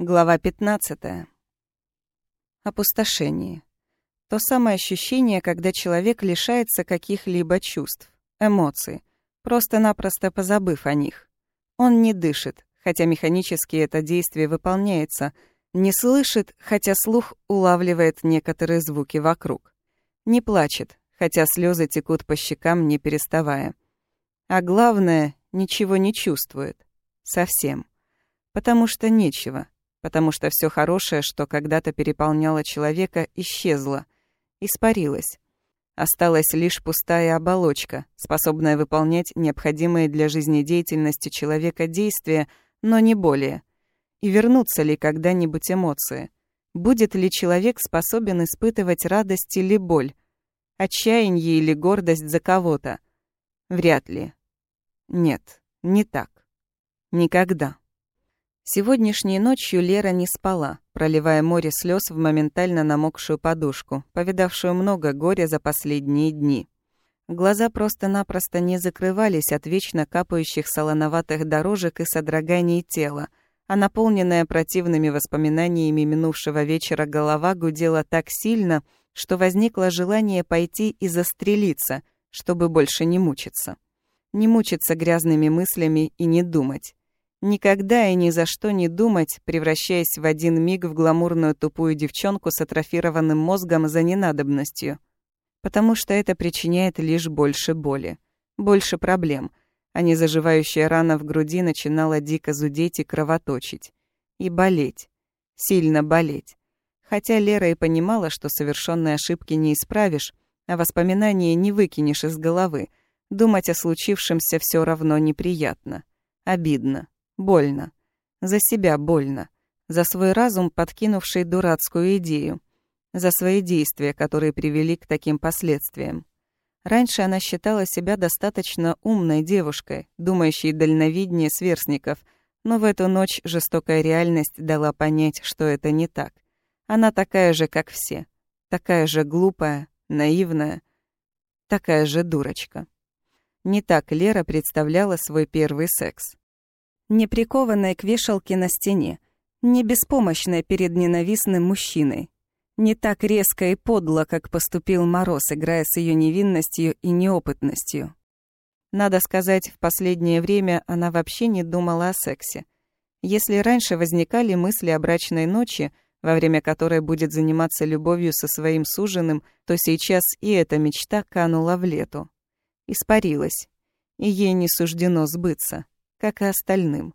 Глава 15. Опустошение. То самое ощущение, когда человек лишается каких-либо чувств, эмоций, просто-напросто позабыв о них. Он не дышит, хотя механически это действие выполняется, не слышит, хотя слух улавливает некоторые звуки вокруг. Не плачет, хотя слезы текут по щекам, не переставая. А главное, ничего не чувствует. Совсем. Потому что нечего потому что все хорошее, что когда-то переполняло человека, исчезло, испарилось. Осталась лишь пустая оболочка, способная выполнять необходимые для жизнедеятельности человека действия, но не более. И вернутся ли когда-нибудь эмоции? Будет ли человек способен испытывать радость или боль? Отчаяние или гордость за кого-то? Вряд ли. Нет, не так. Никогда. Сегодняшней ночью Лера не спала, проливая море слез в моментально намокшую подушку, повидавшую много горя за последние дни. Глаза просто-напросто не закрывались от вечно капающих солоноватых дорожек и содроганий тела, а наполненная противными воспоминаниями минувшего вечера голова гудела так сильно, что возникло желание пойти и застрелиться, чтобы больше не мучиться. Не мучиться грязными мыслями и не думать. Никогда и ни за что не думать, превращаясь в один миг в гламурную тупую девчонку с атрофированным мозгом за ненадобностью. Потому что это причиняет лишь больше боли, больше проблем, а незаживающая рана в груди начинала дико зудеть и кровоточить. И болеть. Сильно болеть. Хотя Лера и понимала, что совершенные ошибки не исправишь, а воспоминания не выкинешь из головы, думать о случившемся все равно неприятно. Обидно. Больно. За себя больно. За свой разум, подкинувший дурацкую идею. За свои действия, которые привели к таким последствиям. Раньше она считала себя достаточно умной девушкой, думающей дальновиднее сверстников, но в эту ночь жестокая реальность дала понять, что это не так. Она такая же, как все. Такая же глупая, наивная, такая же дурочка. Не так Лера представляла свой первый секс не прикованная к вешалке на стене, не беспомощная перед ненавистным мужчиной. Не так резко и подло, как поступил Мороз, играя с ее невинностью и неопытностью. Надо сказать, в последнее время она вообще не думала о сексе. Если раньше возникали мысли о брачной ночи, во время которой будет заниматься любовью со своим суженым, то сейчас и эта мечта канула в лету. Испарилась. И ей не суждено сбыться как и остальным.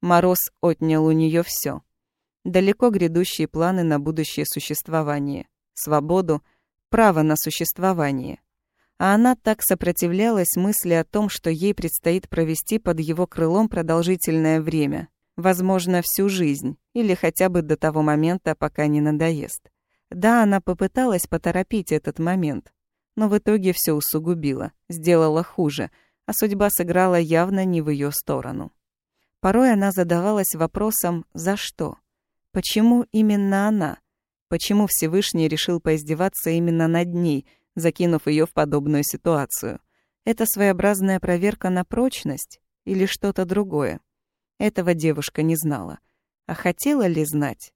Мороз отнял у нее все. Далеко грядущие планы на будущее существование, свободу, право на существование. А она так сопротивлялась мысли о том, что ей предстоит провести под его крылом продолжительное время, возможно, всю жизнь, или хотя бы до того момента, пока не надоест. Да, она попыталась поторопить этот момент, но в итоге все усугубила, сделала хуже — а судьба сыграла явно не в ее сторону. Порой она задавалась вопросом «за что?». Почему именно она? Почему Всевышний решил поиздеваться именно над ней, закинув ее в подобную ситуацию? Это своеобразная проверка на прочность или что-то другое? Этого девушка не знала. А хотела ли знать?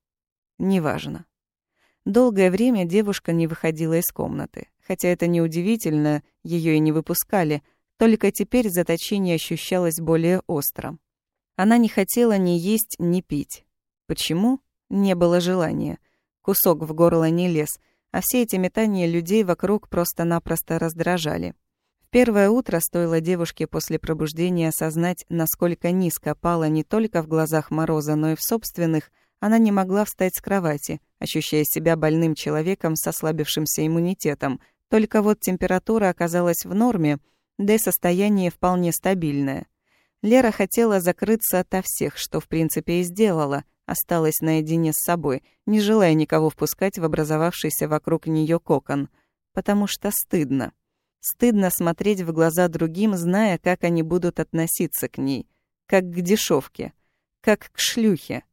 Неважно. Долгое время девушка не выходила из комнаты. Хотя это неудивительно, ее и не выпускали — только теперь заточение ощущалось более остро. Она не хотела ни есть, ни пить. Почему? Не было желания. Кусок в горло не лез, а все эти метания людей вокруг просто-напросто раздражали. В первое утро стоило девушке после пробуждения осознать, насколько низко пала не только в глазах Мороза, но и в собственных, она не могла встать с кровати, ощущая себя больным человеком с ослабившимся иммунитетом. Только вот температура оказалась в норме — да и состояние вполне стабильное. Лера хотела закрыться ото всех, что в принципе и сделала, осталась наедине с собой, не желая никого впускать в образовавшийся вокруг нее кокон, потому что стыдно. Стыдно смотреть в глаза другим, зная, как они будут относиться к ней, как к дешевке, как к шлюхе.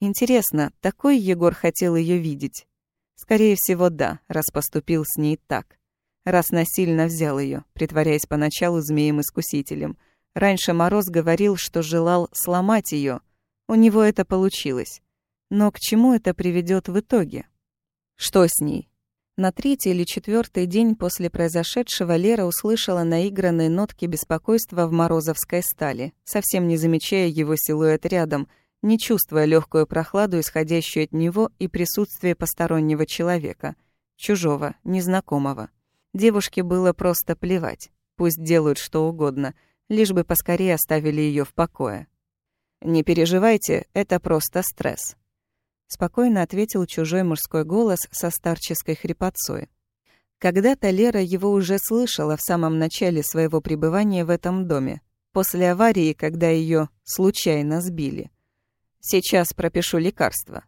Интересно, такой Егор хотел ее видеть? Скорее всего, да, раз поступил с ней так раз насильно взял ее, притворяясь поначалу змеем-искусителем. Раньше Мороз говорил, что желал сломать ее. У него это получилось. Но к чему это приведет в итоге? Что с ней? На третий или четвертый день после произошедшего Лера услышала наигранные нотки беспокойства в морозовской стали, совсем не замечая его силуэт рядом, не чувствуя легкую прохладу, исходящую от него и присутствие постороннего человека, чужого, незнакомого. Девушке было просто плевать. Пусть делают что угодно, лишь бы поскорее оставили ее в покое. «Не переживайте, это просто стресс», спокойно ответил чужой мужской голос со старческой хрипотцой. Когда-то Лера его уже слышала в самом начале своего пребывания в этом доме, после аварии, когда ее случайно сбили. Сейчас пропишу лекарства.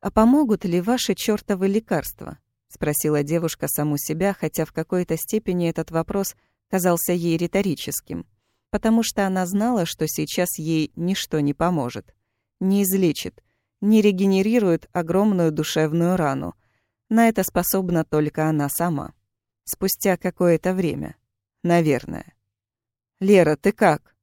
А помогут ли ваши чёртовы лекарства? Спросила девушка саму себя, хотя в какой-то степени этот вопрос казался ей риторическим, потому что она знала, что сейчас ей ничто не поможет, не излечит, не регенерирует огромную душевную рану. На это способна только она сама. Спустя какое-то время. Наверное. «Лера, ты как?»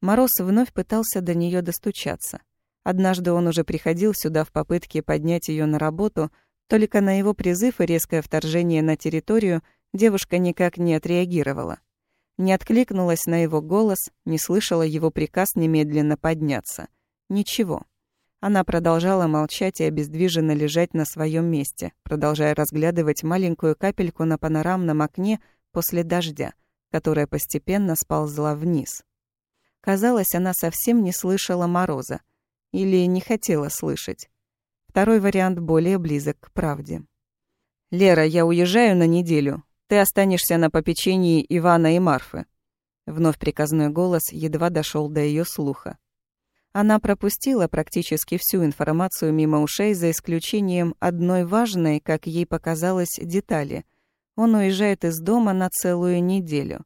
Мороз вновь пытался до нее достучаться. Однажды он уже приходил сюда в попытке поднять ее на работу, только на его призыв и резкое вторжение на территорию девушка никак не отреагировала. Не откликнулась на его голос, не слышала его приказ немедленно подняться. Ничего. Она продолжала молчать и обездвиженно лежать на своем месте, продолжая разглядывать маленькую капельку на панорамном окне после дождя, которая постепенно сползла вниз. Казалось, она совсем не слышала мороза. Или не хотела слышать. Второй вариант более близок к правде. «Лера, я уезжаю на неделю. Ты останешься на попечении Ивана и Марфы». Вновь приказной голос едва дошел до ее слуха. Она пропустила практически всю информацию мимо ушей, за исключением одной важной, как ей показалось, детали. Он уезжает из дома на целую неделю.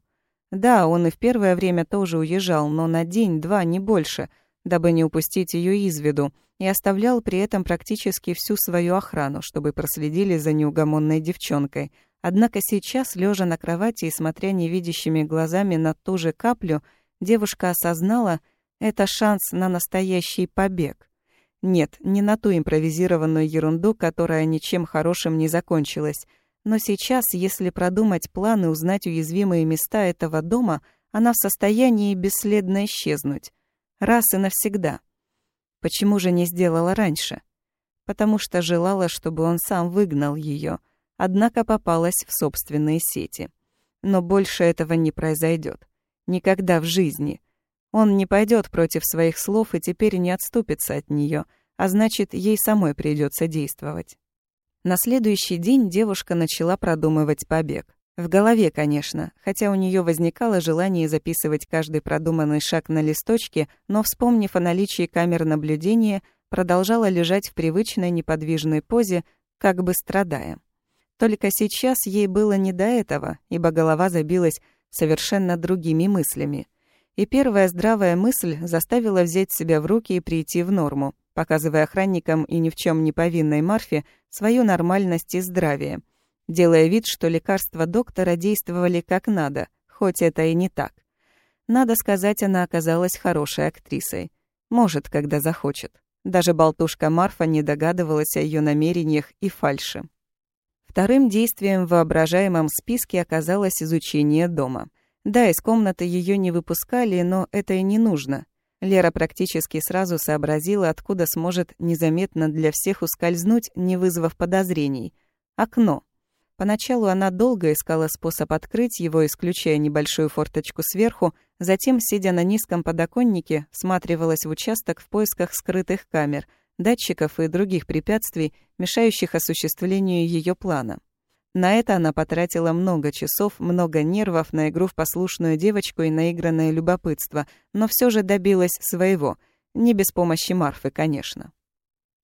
Да, он и в первое время тоже уезжал, но на день-два, не больше, дабы не упустить ее из виду, и оставлял при этом практически всю свою охрану, чтобы проследили за неугомонной девчонкой. Однако сейчас, лежа на кровати и смотря невидящими глазами на ту же каплю, девушка осознала — это шанс на настоящий побег. Нет, не на ту импровизированную ерунду, которая ничем хорошим не закончилась. Но сейчас, если продумать план и узнать уязвимые места этого дома, она в состоянии бесследно исчезнуть. Раз и навсегда. Почему же не сделала раньше? Потому что желала, чтобы он сам выгнал ее, однако попалась в собственные сети. Но больше этого не произойдет. Никогда в жизни. Он не пойдет против своих слов и теперь не отступится от нее, а значит, ей самой придется действовать. На следующий день девушка начала продумывать побег. В голове, конечно, хотя у нее возникало желание записывать каждый продуманный шаг на листочке, но, вспомнив о наличии камер наблюдения, продолжала лежать в привычной неподвижной позе, как бы страдая. Только сейчас ей было не до этого, ибо голова забилась совершенно другими мыслями — и первая здравая мысль заставила взять себя в руки и прийти в норму, показывая охранникам и ни в чем не повинной Марфе свою нормальность и здравие, делая вид, что лекарства доктора действовали как надо, хоть это и не так. Надо сказать, она оказалась хорошей актрисой. Может, когда захочет. Даже болтушка Марфа не догадывалась о ее намерениях и фальши. Вторым действием в воображаемом списке оказалось изучение дома. Да, из комнаты ее не выпускали, но это и не нужно. Лера практически сразу сообразила, откуда сможет незаметно для всех ускользнуть, не вызвав подозрений. Окно. Поначалу она долго искала способ открыть его, исключая небольшую форточку сверху, затем, сидя на низком подоконнике, всматривалась в участок в поисках скрытых камер, датчиков и других препятствий, мешающих осуществлению ее плана. На это она потратила много часов, много нервов на игру в послушную девочку и наигранное любопытство, но все же добилась своего. Не без помощи Марфы, конечно.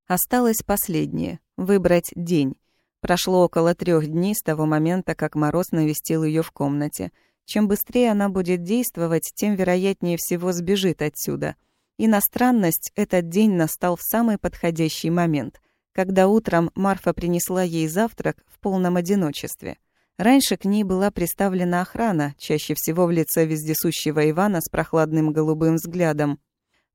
Осталось последнее — выбрать день. Прошло около трех дней с того момента, как Мороз навестил ее в комнате. Чем быстрее она будет действовать, тем вероятнее всего сбежит отсюда. И на странность этот день настал в самый подходящий момент — когда утром Марфа принесла ей завтрак в полном одиночестве. Раньше к ней была приставлена охрана, чаще всего в лице вездесущего Ивана с прохладным голубым взглядом,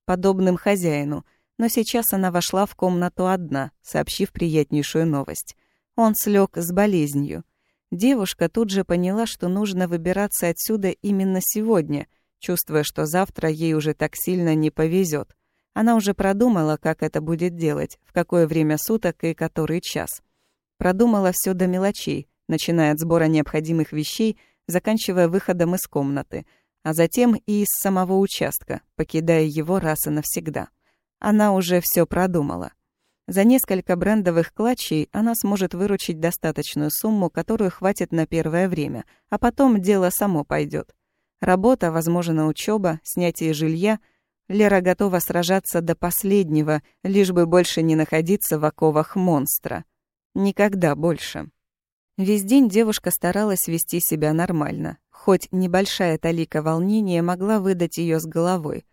подобным хозяину, Но сейчас она вошла в комнату одна, сообщив приятнейшую новость. Он слег с болезнью. Девушка тут же поняла, что нужно выбираться отсюда именно сегодня, чувствуя, что завтра ей уже так сильно не повезет. Она уже продумала, как это будет делать, в какое время суток и который час. Продумала все до мелочей, начиная от сбора необходимых вещей, заканчивая выходом из комнаты, а затем и из самого участка, покидая его раз и навсегда. Она уже все продумала. За несколько брендовых клатчей она сможет выручить достаточную сумму, которую хватит на первое время, а потом дело само пойдет. Работа, возможно, учеба, снятие жилья. Лера готова сражаться до последнего, лишь бы больше не находиться в оковах монстра. Никогда больше. Весь день девушка старалась вести себя нормально, хоть небольшая талика волнения могла выдать ее с головой.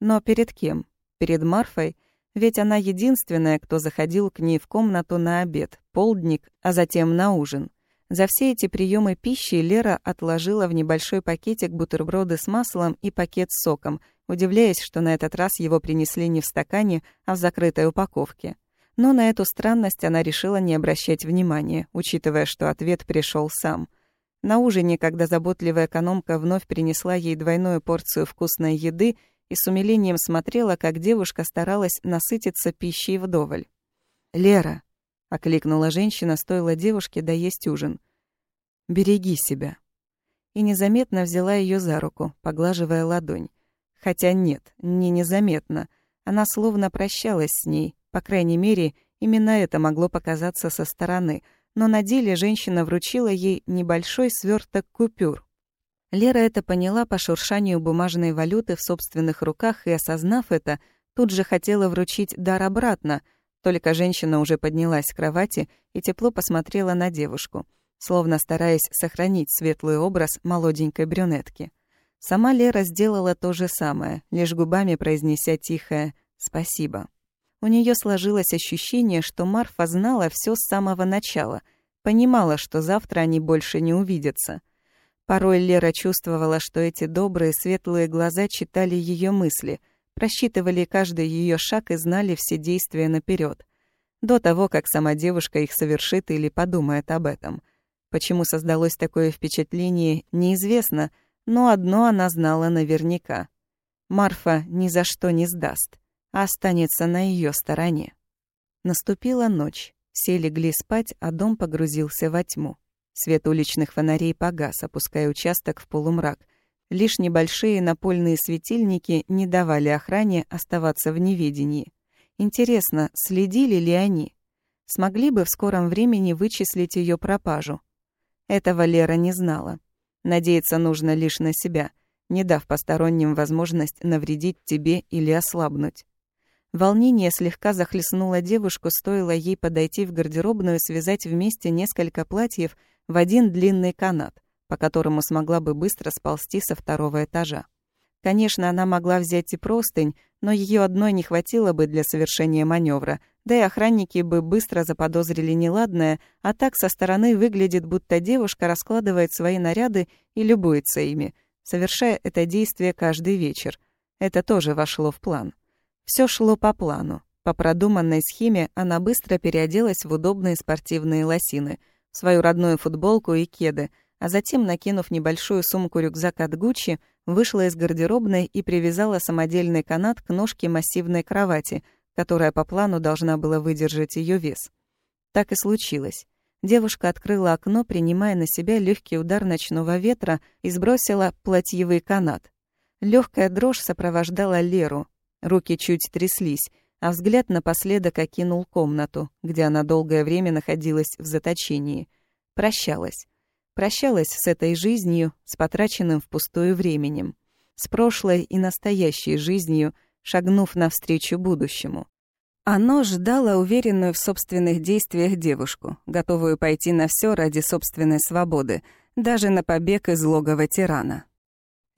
Но перед кем? Перед Марфой? Ведь она единственная, кто заходил к ней в комнату на обед, полдник, а затем на ужин. За все эти приемы пищи Лера отложила в небольшой пакетик бутерброды с маслом и пакет с соком, удивляясь, что на этот раз его принесли не в стакане, а в закрытой упаковке. Но на эту странность она решила не обращать внимания, учитывая, что ответ пришел сам. На ужине, когда заботливая экономка вновь принесла ей двойную порцию вкусной еды и с умилением смотрела, как девушка старалась насытиться пищей вдоволь. «Лера», — окликнула женщина, стоило девушке доесть ужин. «Береги себя». И незаметно взяла ее за руку, поглаживая ладонь. Хотя нет, не незаметно. Она словно прощалась с ней, по крайней мере, именно это могло показаться со стороны, но на деле женщина вручила ей небольшой сверток купюр. Лера это поняла по шуршанию бумажной валюты в собственных руках и, осознав это, тут же хотела вручить дар обратно, только женщина уже поднялась с кровати и тепло посмотрела на девушку, словно стараясь сохранить светлый образ молоденькой брюнетки. Сама Лера сделала то же самое, лишь губами произнеся тихое «спасибо». У нее сложилось ощущение, что Марфа знала все с самого начала, понимала, что завтра они больше не увидятся. Порой Лера чувствовала, что эти добрые, светлые глаза читали ее мысли, просчитывали каждый ее шаг и знали все действия наперед, до того, как сама девушка их совершит или подумает об этом. Почему создалось такое впечатление, неизвестно, но одно она знала наверняка. Марфа ни за что не сдаст а останется на ее стороне. Наступила ночь. Все легли спать, а дом погрузился во тьму. Свет уличных фонарей погас, опуская участок в полумрак. Лишь небольшие напольные светильники не давали охране оставаться в неведении. Интересно, следили ли они? Смогли бы в скором времени вычислить ее пропажу? Этого Лера не знала. Надеяться нужно лишь на себя, не дав посторонним возможность навредить тебе или ослабнуть. Волнение слегка захлестнуло девушку, стоило ей подойти в гардеробную связать вместе несколько платьев в один длинный канат, по которому смогла бы быстро сползти со второго этажа. Конечно, она могла взять и простынь, но ее одной не хватило бы для совершения маневра, да и охранники бы быстро заподозрили неладное, а так со стороны выглядит, будто девушка раскладывает свои наряды и любуется ими, совершая это действие каждый вечер. Это тоже вошло в план. Все шло по плану. По продуманной схеме она быстро переоделась в удобные спортивные лосины, свою родную футболку и кеды, а затем, накинув небольшую сумку-рюкзак от Гуччи, вышла из гардеробной и привязала самодельный канат к ножке массивной кровати, которая по плану должна была выдержать ее вес. Так и случилось. Девушка открыла окно, принимая на себя легкий удар ночного ветра и сбросила платьевый канат. Легкая дрожь сопровождала Леру, Руки чуть тряслись, а взгляд напоследок окинул комнату, где она долгое время находилась в заточении. Прощалась. Прощалась с этой жизнью, с потраченным впустую временем. С прошлой и настоящей жизнью, шагнув навстречу будущему. Оно ждало уверенную в собственных действиях девушку, готовую пойти на все ради собственной свободы, даже на побег из логова тирана.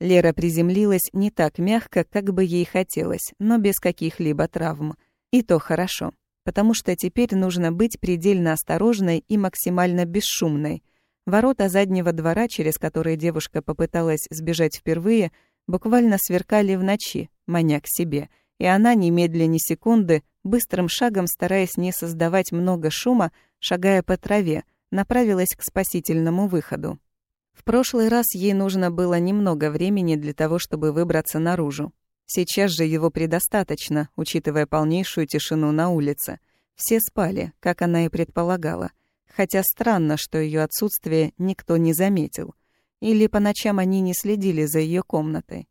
Лера приземлилась не так мягко, как бы ей хотелось, но без каких-либо травм. И то хорошо, потому что теперь нужно быть предельно осторожной и максимально бесшумной. Ворота заднего двора, через которые девушка попыталась сбежать впервые, буквально сверкали в ночи, маня к себе, и она, немедля ни секунды, быстрым шагом, стараясь не создавать много шума, шагая по траве, направилась к спасительному выходу. В прошлый раз ей нужно было немного времени для того, чтобы выбраться наружу. Сейчас же его предостаточно, учитывая полнейшую тишину на улице. Все спали, как она и предполагала. Хотя странно, что ее отсутствие никто не заметил. Или по ночам они не следили за ее комнатой.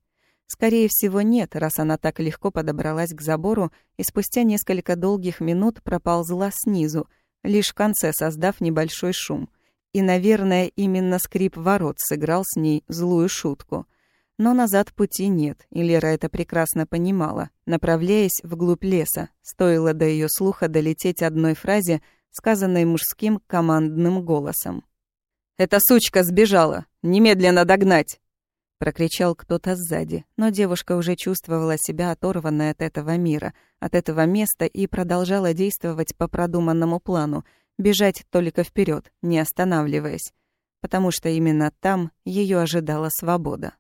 Скорее всего, нет, раз она так легко подобралась к забору и спустя несколько долгих минут проползла снизу, лишь в конце создав небольшой шум. И, наверное, именно скрип ворот сыграл с ней злую шутку. Но назад пути нет, и Лера это прекрасно понимала, направляясь вглубь леса. Стоило до ее слуха долететь одной фразе, сказанной мужским командным голосом. «Эта сучка сбежала! Немедленно догнать!» Прокричал кто-то сзади, но девушка уже чувствовала себя оторванной от этого мира, от этого места и продолжала действовать по продуманному плану, бежать только вперед, не останавливаясь, потому что именно там ее ожидала свобода.